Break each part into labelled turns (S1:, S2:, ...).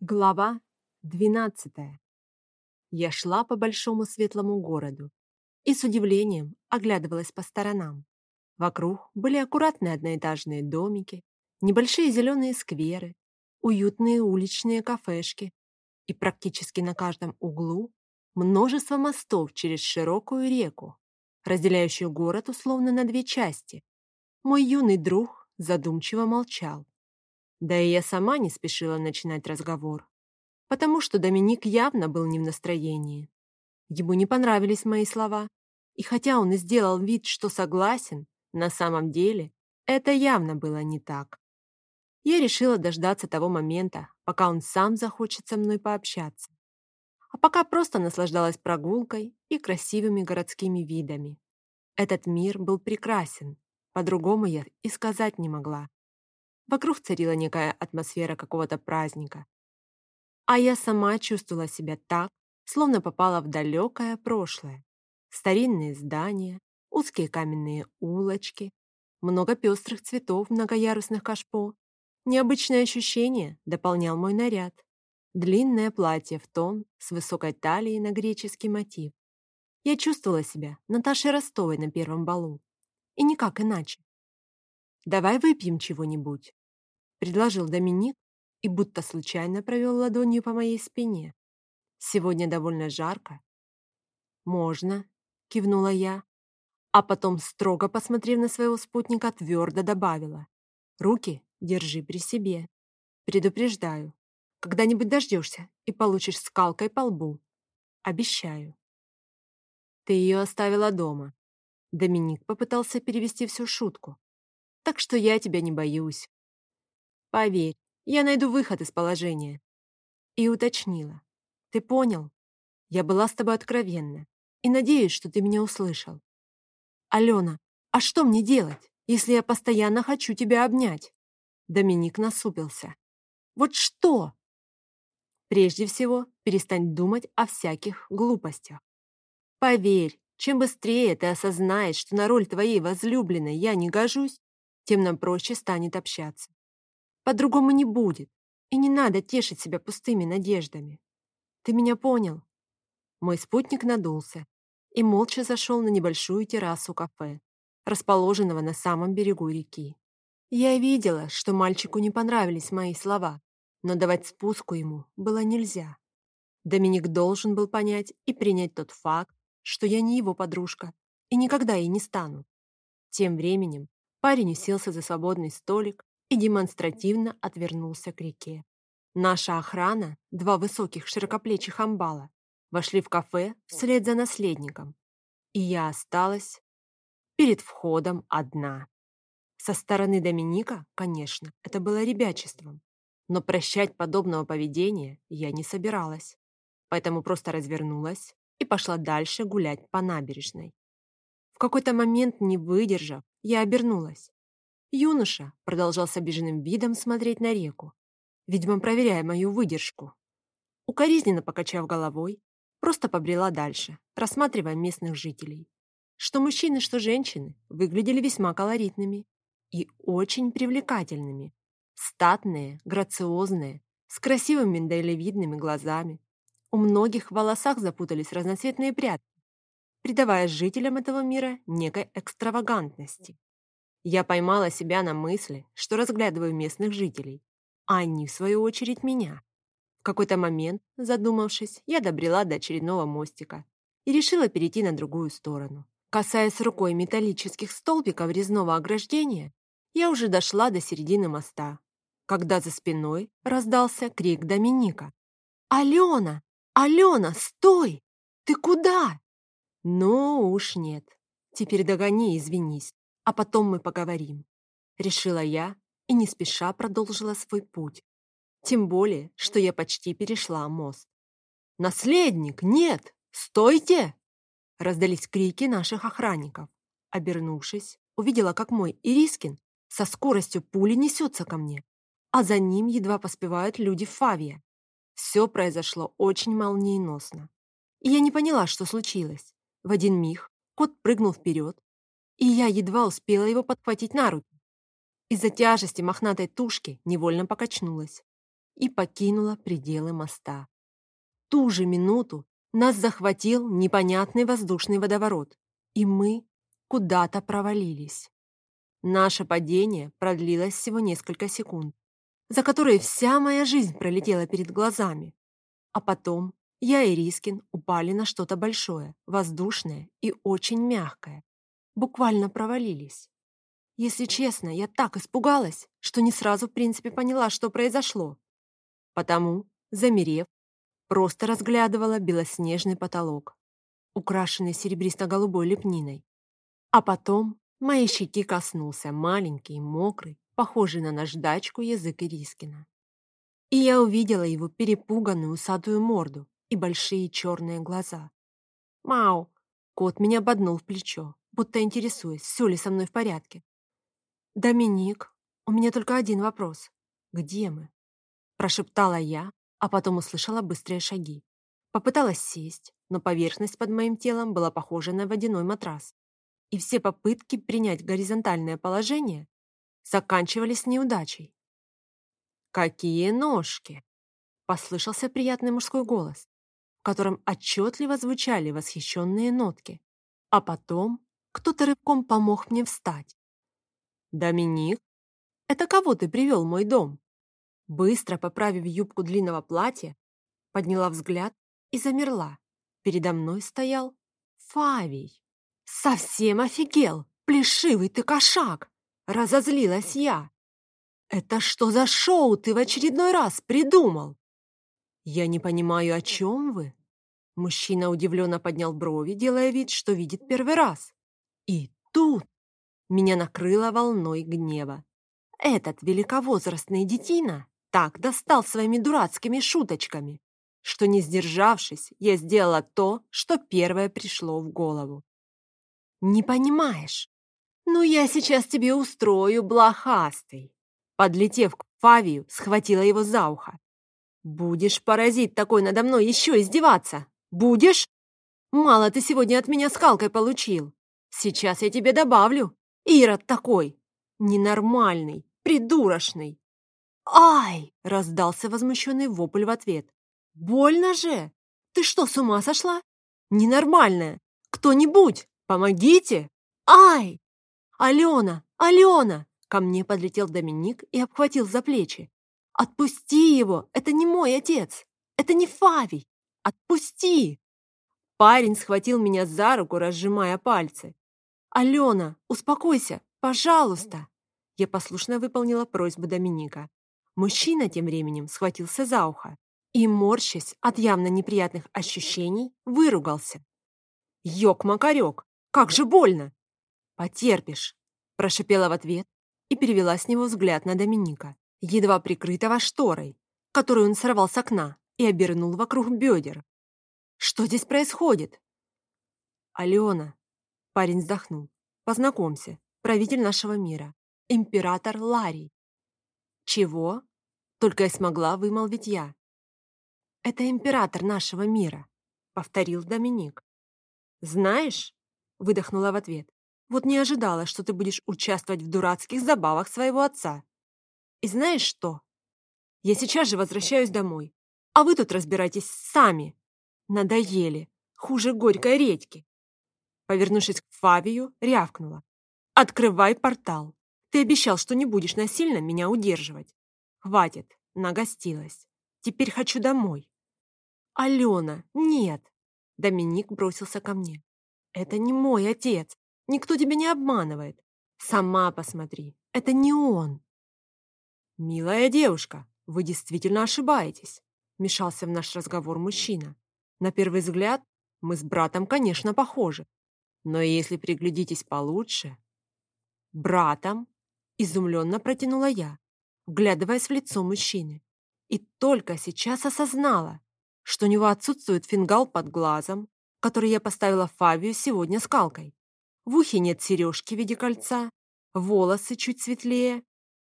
S1: Глава двенадцатая. Я шла по большому светлому городу и с удивлением оглядывалась по сторонам. Вокруг были аккуратные одноэтажные домики, небольшие зеленые скверы, уютные уличные кафешки и практически на каждом углу множество мостов через широкую реку, разделяющую город условно на две части. Мой юный друг задумчиво молчал. Да и я сама не спешила начинать разговор, потому что Доминик явно был не в настроении. Ему не понравились мои слова, и хотя он и сделал вид, что согласен, на самом деле это явно было не так. Я решила дождаться того момента, пока он сам захочет со мной пообщаться. А пока просто наслаждалась прогулкой и красивыми городскими видами. Этот мир был прекрасен, по-другому я и сказать не могла. Вокруг царила некая атмосфера какого-то праздника. А я сама чувствовала себя так, словно попала в далекое прошлое. Старинные здания, узкие каменные улочки, много пестрых цветов многоярусных кашпо. Необычное ощущение дополнял мой наряд. Длинное платье в тон с высокой талией на греческий мотив. Я чувствовала себя Наташей Ростовой на первом балу. И никак иначе. «Давай выпьем чего-нибудь», предложил Доминик и будто случайно провел ладонью по моей спине. «Сегодня довольно жарко». «Можно», — кивнула я, а потом, строго посмотрев на своего спутника, твердо добавила. «Руки держи при себе. Предупреждаю, когда-нибудь дождешься и получишь скалкой по лбу. Обещаю». «Ты ее оставила дома». Доминик попытался перевести всю шутку. «Так что я тебя не боюсь. Поверь, я найду выход из положения. И уточнила. Ты понял? Я была с тобой откровенна. И надеюсь, что ты меня услышал. Алена, а что мне делать, если я постоянно хочу тебя обнять? Доминик насупился. Вот что? Прежде всего, перестань думать о всяких глупостях. Поверь, чем быстрее ты осознаешь, что на роль твоей возлюбленной я не гожусь, тем нам проще станет общаться. По-другому не будет. И не надо тешить себя пустыми надеждами. Ты меня понял?» Мой спутник надулся и молча зашел на небольшую террасу кафе, расположенного на самом берегу реки. Я видела, что мальчику не понравились мои слова, но давать спуску ему было нельзя. Доминик должен был понять и принять тот факт, что я не его подружка и никогда ей не стану. Тем временем парень уселся за свободный столик и демонстративно отвернулся к реке. Наша охрана, два высоких широкоплечих амбала, вошли в кафе вслед за наследником, и я осталась перед входом одна. Со стороны Доминика, конечно, это было ребячеством, но прощать подобного поведения я не собиралась, поэтому просто развернулась и пошла дальше гулять по набережной. В какой-то момент, не выдержав, я обернулась Юноша продолжал с обиженным видом смотреть на реку, видимо, проверяя мою выдержку. Укоризненно покачав головой, просто побрела дальше, рассматривая местных жителей. Что мужчины, что женщины выглядели весьма колоритными и очень привлекательными. Статные, грациозные, с красивыми миндалевидными глазами. У многих в волосах запутались разноцветные прядки, придавая жителям этого мира некой экстравагантности. Я поймала себя на мысли, что разглядываю местных жителей, а они, в свою очередь, меня. В какой-то момент, задумавшись, я добрела до очередного мостика и решила перейти на другую сторону. Касаясь рукой металлических столбиков резного ограждения, я уже дошла до середины моста, когда за спиной раздался крик Доминика. «Алена! Алена, стой! Ты куда?» «Ну уж нет. Теперь догони и извинись а потом мы поговорим», — решила я и не спеша продолжила свой путь. Тем более, что я почти перешла мост. «Наследник, нет! Стойте!» Раздались крики наших охранников. Обернувшись, увидела, как мой Ирискин со скоростью пули несется ко мне, а за ним едва поспевают люди Фавия. Все произошло очень молниеносно. И я не поняла, что случилось. В один миг кот прыгнул вперед, и я едва успела его подхватить на руки. Из-за тяжести мохнатой тушки невольно покачнулась. и покинула пределы моста. Ту же минуту нас захватил непонятный воздушный водоворот, и мы куда-то провалились. Наше падение продлилось всего несколько секунд, за которые вся моя жизнь пролетела перед глазами. А потом я и Рискин упали на что-то большое, воздушное и очень мягкое. Буквально провалились. Если честно, я так испугалась, что не сразу в принципе поняла, что произошло. Потому, замерев, просто разглядывала белоснежный потолок, украшенный серебристо-голубой лепниной. А потом моей щеки коснулся маленький, мокрый, похожий на наждачку язык Ирискина. И я увидела его перепуганную усатую морду и большие черные глаза. «Мау!» Кот меня ободнул в плечо, будто интересуясь, все ли со мной в порядке. «Доминик, у меня только один вопрос. Где мы?» Прошептала я, а потом услышала быстрые шаги. Попыталась сесть, но поверхность под моим телом была похожа на водяной матрас. И все попытки принять горизонтальное положение заканчивались неудачей. «Какие ножки!» — послышался приятный мужской голос, в котором отчетливо звучали восхищенные нотки. А потом кто-то рывком помог мне встать. «Доминик, это кого ты привел в мой дом?» Быстро поправив юбку длинного платья, подняла взгляд и замерла. Передо мной стоял Фавий. «Совсем офигел! Плешивый ты кошак!» Разозлилась я. «Это что за шоу ты в очередной раз придумал?» «Я не понимаю, о чем вы?» Мужчина удивленно поднял брови, делая вид, что видит первый раз. И тут меня накрыло волной гнева. Этот великовозрастный детина так достал своими дурацкими шуточками, что, не сдержавшись, я сделала то, что первое пришло в голову. «Не понимаешь? Ну, я сейчас тебе устрою, блохастый!» Подлетев к Фавию, схватила его за ухо. «Будешь, паразит такой, надо мной еще издеваться? Будешь? Мало ты сегодня от меня скалкой получил. Сейчас я тебе добавлю. Ирод такой, ненормальный, придурочный. «Ай!» — раздался возмущенный вопль в ответ. «Больно же! Ты что, с ума сошла? Ненормальная! Кто-нибудь! Помогите! Ай! Алена! Алена!» Ко мне подлетел Доминик и обхватил за плечи. «Отпусти его! Это не мой отец! Это не Фавий! Отпусти!» Парень схватил меня за руку, разжимая пальцы. «Алена, успокойся, пожалуйста!» Я послушно выполнила просьбу Доминика. Мужчина тем временем схватился за ухо и, морщась от явно неприятных ощущений, выругался. «Ёк-макарёк! Как же больно!» «Потерпишь!» – прошипела в ответ и перевела с него взгляд на Доминика, едва прикрытого шторой, которую он сорвал с окна и обернул вокруг бедер. «Что здесь происходит?» «Алена!» – парень вздохнул. «Познакомься, правитель нашего мира, император Ларий». «Чего?» Только и смогла вымолвить я. «Это император нашего мира», — повторил Доминик. «Знаешь», — выдохнула в ответ, «вот не ожидала, что ты будешь участвовать в дурацких забавах своего отца. И знаешь что? Я сейчас же возвращаюсь домой, а вы тут разбирайтесь сами. Надоели, хуже горькой редьки». Повернувшись к Фавию, рявкнула. «Открывай портал. Ты обещал, что не будешь насильно меня удерживать. Хватит, нагостилась. Теперь хочу домой. Алена, нет. Доминик бросился ко мне. Это не мой отец. Никто тебя не обманывает. Сама посмотри. Это не он. Милая девушка, вы действительно ошибаетесь. Мешался в наш разговор мужчина. На первый взгляд, мы с братом, конечно, похожи. Но если приглядитесь получше... Братом? Изумленно протянула я вглядываясь в лицо мужчины. И только сейчас осознала, что у него отсутствует фингал под глазом, который я поставила Фабию сегодня скалкой. В ухе нет сережки в виде кольца, волосы чуть светлее,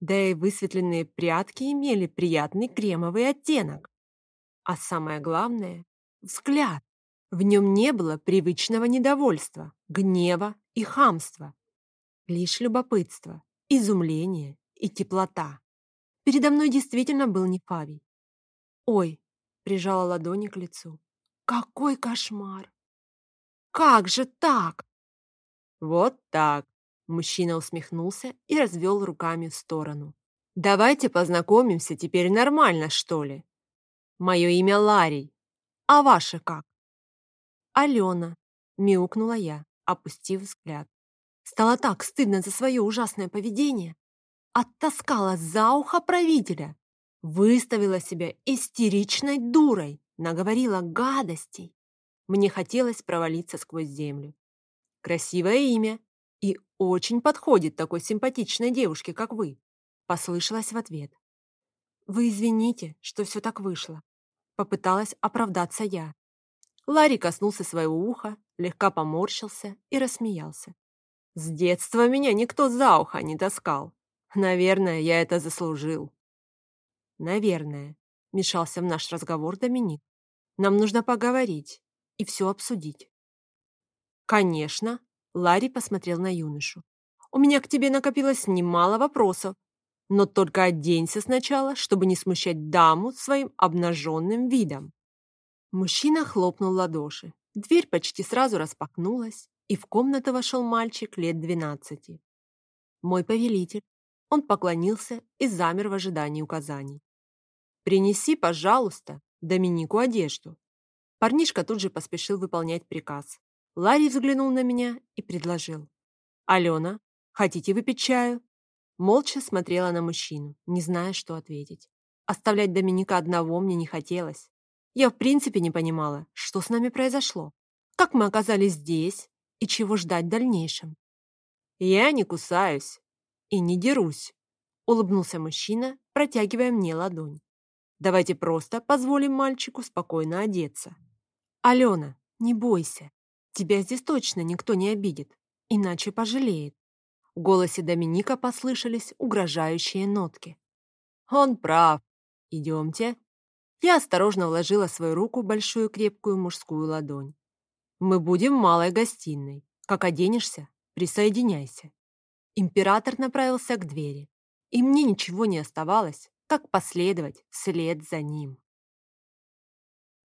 S1: да и высветленные прядки имели приятный кремовый оттенок. А самое главное — взгляд. В нем не было привычного недовольства, гнева и хамства. Лишь любопытство, изумление и теплота. Передо мной действительно был не Фавий, Ой, прижала ладони к лицу. Какой кошмар! Как же так? Вот так. Мужчина усмехнулся и развел руками в сторону. Давайте познакомимся теперь нормально, что ли. Мое имя Ларий. А ваше как? Алена, мяукнула я, опустив взгляд. Стало так стыдно за свое ужасное поведение. Оттаскала за ухо правителя. Выставила себя истеричной дурой, наговорила гадостей. Мне хотелось провалиться сквозь землю. Красивое имя и очень подходит такой симпатичной девушке, как вы, послышалось в ответ. Вы извините, что все так вышло. Попыталась оправдаться я. Ларри коснулся своего уха, слегка поморщился и рассмеялся. С детства меня никто за ухо не таскал. Наверное, я это заслужил. Наверное, мешался в наш разговор Доминик. Нам нужно поговорить и все обсудить. Конечно, Ларри посмотрел на юношу. У меня к тебе накопилось немало вопросов, но только оденься сначала, чтобы не смущать даму своим обнаженным видом. Мужчина хлопнул ладоши. Дверь почти сразу распахнулась, и в комнату вошел мальчик лет двенадцати. Мой повелитель. Он поклонился и замер в ожидании указаний. «Принеси, пожалуйста, Доминику одежду». Парнишка тут же поспешил выполнять приказ. Ларри взглянул на меня и предложил. «Алена, хотите выпить чаю?» Молча смотрела на мужчину, не зная, что ответить. Оставлять Доминика одного мне не хотелось. Я в принципе не понимала, что с нами произошло. Как мы оказались здесь, и чего ждать в дальнейшем. «Я не кусаюсь и не дерусь», — улыбнулся мужчина, протягивая мне ладонь. «Давайте просто позволим мальчику спокойно одеться». «Алена, не бойся, тебя здесь точно никто не обидит, иначе пожалеет». В голосе Доминика послышались угрожающие нотки. «Он прав. Идемте». Я осторожно вложила свою руку в большую крепкую мужскую ладонь. Мы будем малой гостиной. Как оденешься, присоединяйся. Император направился к двери, и мне ничего не оставалось, как последовать вслед за ним.